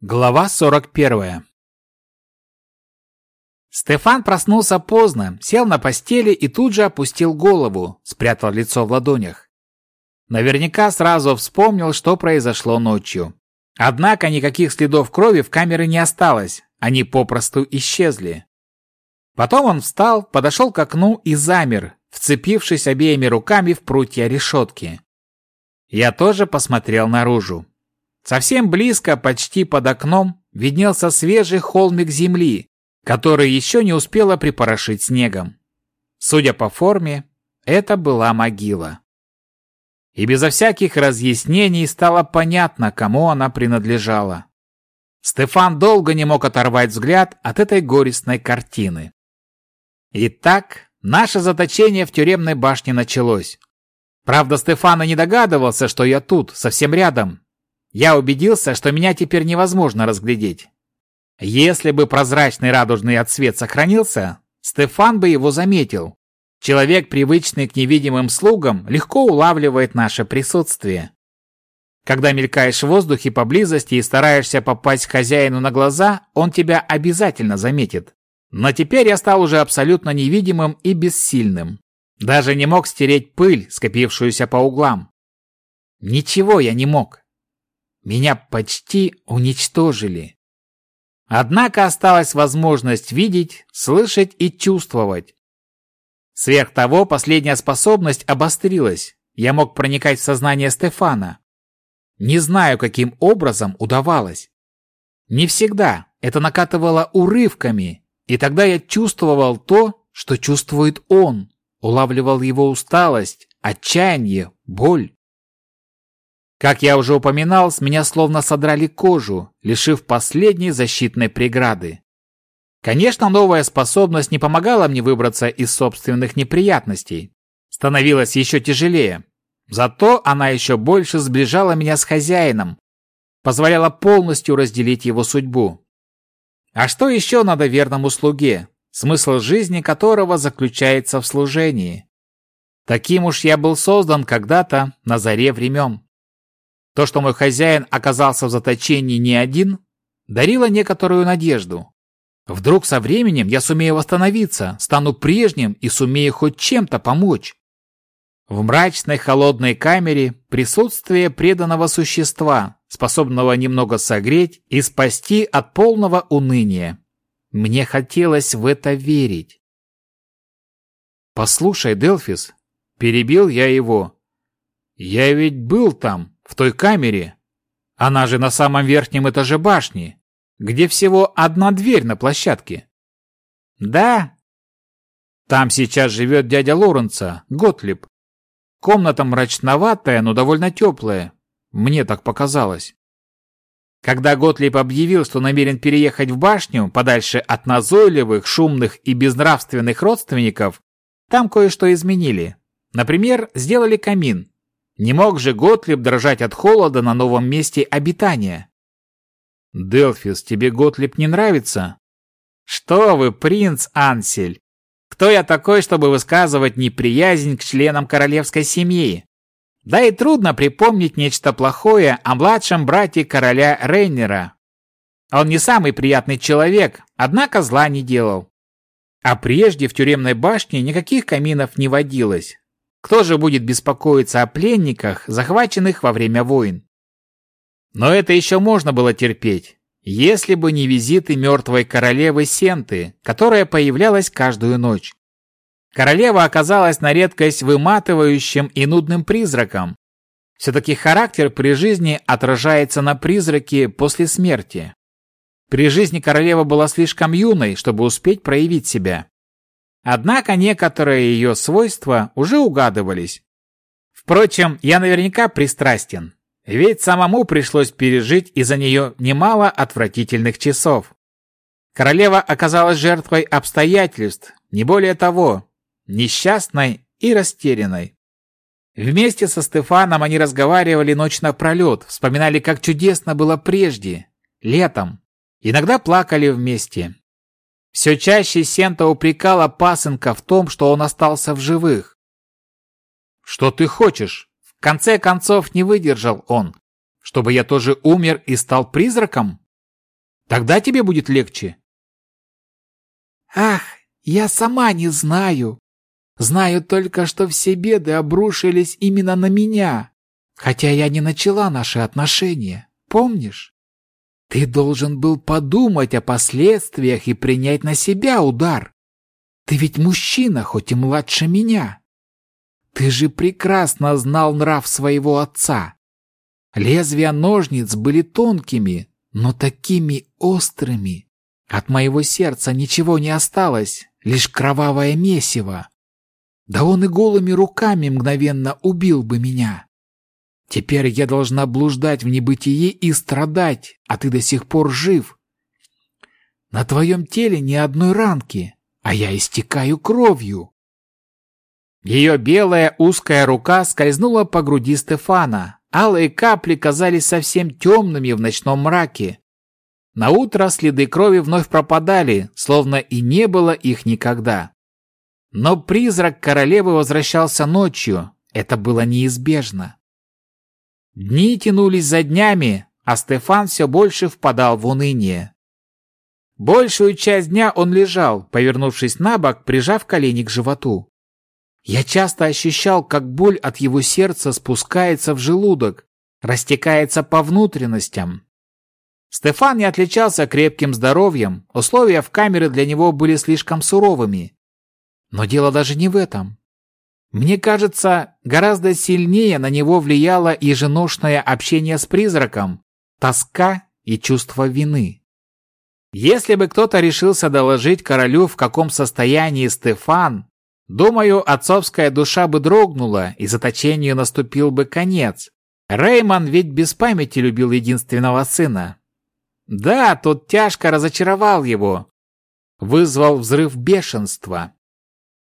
Глава 41 Стефан проснулся поздно, сел на постели и тут же опустил голову, спрятал лицо в ладонях. Наверняка сразу вспомнил, что произошло ночью. Однако никаких следов крови в камере не осталось, они попросту исчезли. Потом он встал, подошел к окну и замер, вцепившись обеими руками в прутья решетки. Я тоже посмотрел наружу. Совсем близко, почти под окном, виднелся свежий холмик земли, который еще не успела припорошить снегом. Судя по форме, это была могила. И безо всяких разъяснений стало понятно, кому она принадлежала. Стефан долго не мог оторвать взгляд от этой горестной картины. Итак, наше заточение в тюремной башне началось. Правда, Стефан и не догадывался, что я тут, совсем рядом, я убедился, что меня теперь невозможно разглядеть. Если бы прозрачный радужный отсвет сохранился, Стефан бы его заметил. Человек, привычный к невидимым слугам, легко улавливает наше присутствие. Когда мелькаешь в воздухе поблизости и стараешься попасть хозяину на глаза, он тебя обязательно заметит. Но теперь я стал уже абсолютно невидимым и бессильным. Даже не мог стереть пыль, скопившуюся по углам. Ничего я не мог. Меня почти уничтожили. Однако осталась возможность видеть, слышать и чувствовать. Сверх того, последняя способность обострилась. Я мог проникать в сознание Стефана. Не знаю, каким образом удавалось. Не всегда. Это накатывало урывками, и тогда я чувствовал то, что чувствует он, улавливал его усталость, отчаяние, боль. Как я уже упоминал, с меня словно содрали кожу, лишив последней защитной преграды. Конечно, новая способность не помогала мне выбраться из собственных неприятностей. Становилось еще тяжелее. Зато она еще больше сближала меня с хозяином, позволяла полностью разделить его судьбу. А что еще надо верному слуге, смысл жизни которого заключается в служении? Таким уж я был создан когда-то на заре времен. То, что мой хозяин оказался в заточении не один, дарило некоторую надежду. Вдруг со временем я сумею восстановиться, стану прежним и сумею хоть чем-то помочь. В мрачной холодной камере присутствие преданного существа, способного немного согреть и спасти от полного уныния. Мне хотелось в это верить. «Послушай, Делфис», — перебил я его, — «я ведь был там, в той камере. Она же на самом верхнем этаже башни, где всего одна дверь на площадке. Да. Там сейчас живет дядя Лоренца, Готлиб. Комната мрачноватая, но довольно теплая. Мне так показалось. Когда Готлиб объявил, что намерен переехать в башню, подальше от назойливых, шумных и безнравственных родственников, там кое-что изменили. Например, сделали камин. Не мог же Готлиб дрожать от холода на новом месте обитания? Делфис, тебе Готлиб не нравится? Что вы, принц Ансель? Кто я такой, чтобы высказывать неприязнь к членам королевской семьи? Да и трудно припомнить нечто плохое о младшем брате короля Рейнера. Он не самый приятный человек, однако зла не делал. А прежде в тюремной башне никаких каминов не водилось. Кто же будет беспокоиться о пленниках, захваченных во время войн? Но это еще можно было терпеть, если бы не визиты мертвой королевы Сенты, которая появлялась каждую ночь. Королева оказалась на редкость выматывающим и нудным призраком. Все-таки характер при жизни отражается на призраке после смерти. При жизни королева была слишком юной, чтобы успеть проявить себя. Однако некоторые ее свойства уже угадывались. Впрочем, я наверняка пристрастен, ведь самому пришлось пережить из-за нее немало отвратительных часов. Королева оказалась жертвой обстоятельств, не более того, несчастной и растерянной. Вместе со Стефаном они разговаривали ночь напролет, вспоминали, как чудесно было прежде, летом. Иногда плакали вместе. Все чаще Сента упрекала пасынка в том, что он остался в живых. «Что ты хочешь?» В конце концов не выдержал он. «Чтобы я тоже умер и стал призраком?» Тогда тебе будет легче. Ах, я сама не знаю. Знаю только, что все беды обрушились именно на меня, хотя я не начала наши отношения, помнишь? Ты должен был подумать о последствиях и принять на себя удар. Ты ведь мужчина, хоть и младше меня. Ты же прекрасно знал нрав своего отца. Лезвия ножниц были тонкими, но такими острыми. От моего сердца ничего не осталось, лишь кровавое месиво. Да он и голыми руками мгновенно убил бы меня. Теперь я должна блуждать в небытие и страдать, а ты до сих пор жив. На твоем теле ни одной ранки, а я истекаю кровью. Ее белая узкая рука скользнула по груди Стефана. Алые капли казались совсем темными в ночном мраке. На утро следы крови вновь пропадали, словно и не было их никогда. Но призрак королевы возвращался ночью. Это было неизбежно. Дни тянулись за днями, а Стефан все больше впадал в уныние. Большую часть дня он лежал, повернувшись на бок, прижав колени к животу. Я часто ощущал, как боль от его сердца спускается в желудок, растекается по внутренностям. Стефан не отличался крепким здоровьем, условия в камере для него были слишком суровыми. Но дело даже не в этом. Мне кажется, гораздо сильнее на него влияло еженошное общение с призраком, тоска и чувство вины. Если бы кто-то решился доложить королю, в каком состоянии Стефан, думаю, отцовская душа бы дрогнула, и заточению наступил бы конец. Реймон ведь без памяти любил единственного сына. Да, тот тяжко разочаровал его, вызвал взрыв бешенства.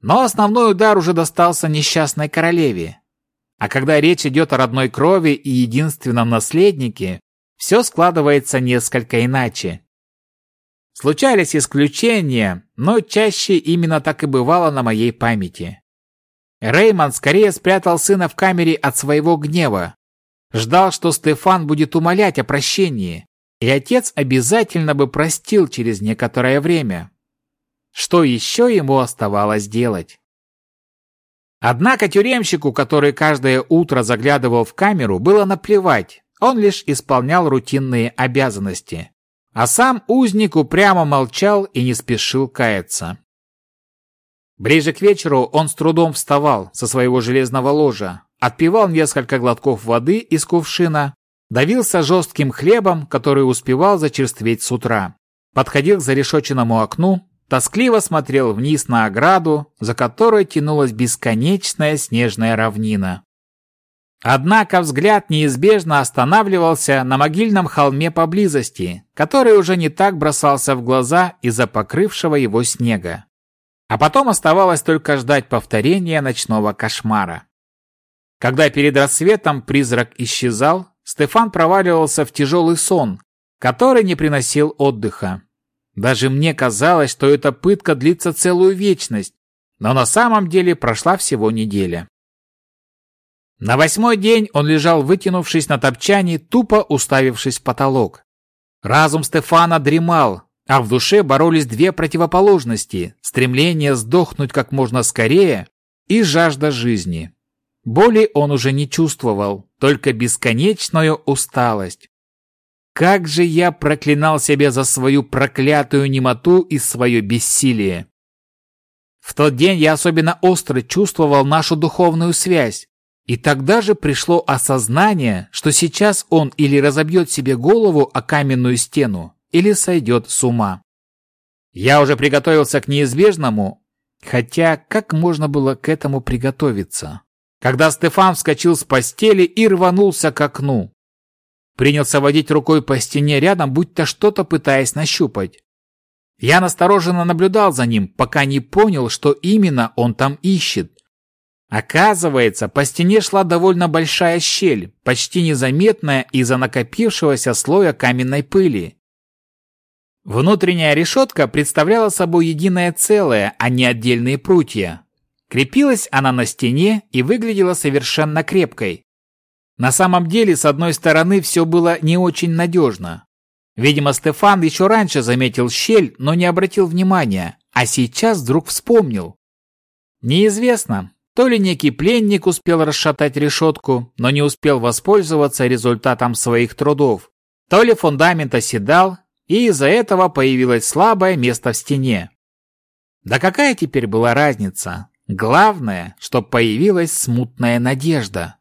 Но основной удар уже достался несчастной королеве. А когда речь идет о родной крови и единственном наследнике, все складывается несколько иначе. Случались исключения, но чаще именно так и бывало на моей памяти. Реймонд скорее спрятал сына в камере от своего гнева. Ждал, что Стефан будет умолять о прощении, и отец обязательно бы простил через некоторое время. Что еще ему оставалось делать? Однако тюремщику, который каждое утро заглядывал в камеру, было наплевать, он лишь исполнял рутинные обязанности. А сам узник упрямо молчал и не спешил каяться. Ближе к вечеру он с трудом вставал со своего железного ложа, отпивал несколько глотков воды из кувшина, давился жестким хлебом, который успевал зачерстветь с утра, подходил к зарешоченному окну, тоскливо смотрел вниз на ограду, за которой тянулась бесконечная снежная равнина. Однако взгляд неизбежно останавливался на могильном холме поблизости, который уже не так бросался в глаза из-за покрывшего его снега. А потом оставалось только ждать повторения ночного кошмара. Когда перед рассветом призрак исчезал, Стефан проваливался в тяжелый сон, который не приносил отдыха. Даже мне казалось, что эта пытка длится целую вечность, но на самом деле прошла всего неделя. На восьмой день он лежал, вытянувшись на топчане, тупо уставившись в потолок. Разум Стефана дремал, а в душе боролись две противоположности – стремление сдохнуть как можно скорее и жажда жизни. Боли он уже не чувствовал, только бесконечную усталость. Как же я проклинал себя за свою проклятую немоту и свое бессилие. В тот день я особенно остро чувствовал нашу духовную связь, и тогда же пришло осознание, что сейчас он или разобьет себе голову о каменную стену, или сойдет с ума. Я уже приготовился к неизбежному, хотя как можно было к этому приготовиться? Когда Стефан вскочил с постели и рванулся к окну. Принялся водить рукой по стене рядом, будто что-то пытаясь нащупать. Я настороженно наблюдал за ним, пока не понял, что именно он там ищет. Оказывается, по стене шла довольно большая щель, почти незаметная из-за накопившегося слоя каменной пыли. Внутренняя решетка представляла собой единое целое, а не отдельные прутья. Крепилась она на стене и выглядела совершенно крепкой. На самом деле, с одной стороны, все было не очень надежно. Видимо, Стефан еще раньше заметил щель, но не обратил внимания, а сейчас вдруг вспомнил. Неизвестно, то ли некий пленник успел расшатать решетку, но не успел воспользоваться результатом своих трудов, то ли фундамент оседал, и из-за этого появилось слабое место в стене. Да какая теперь была разница? Главное, что появилась смутная надежда.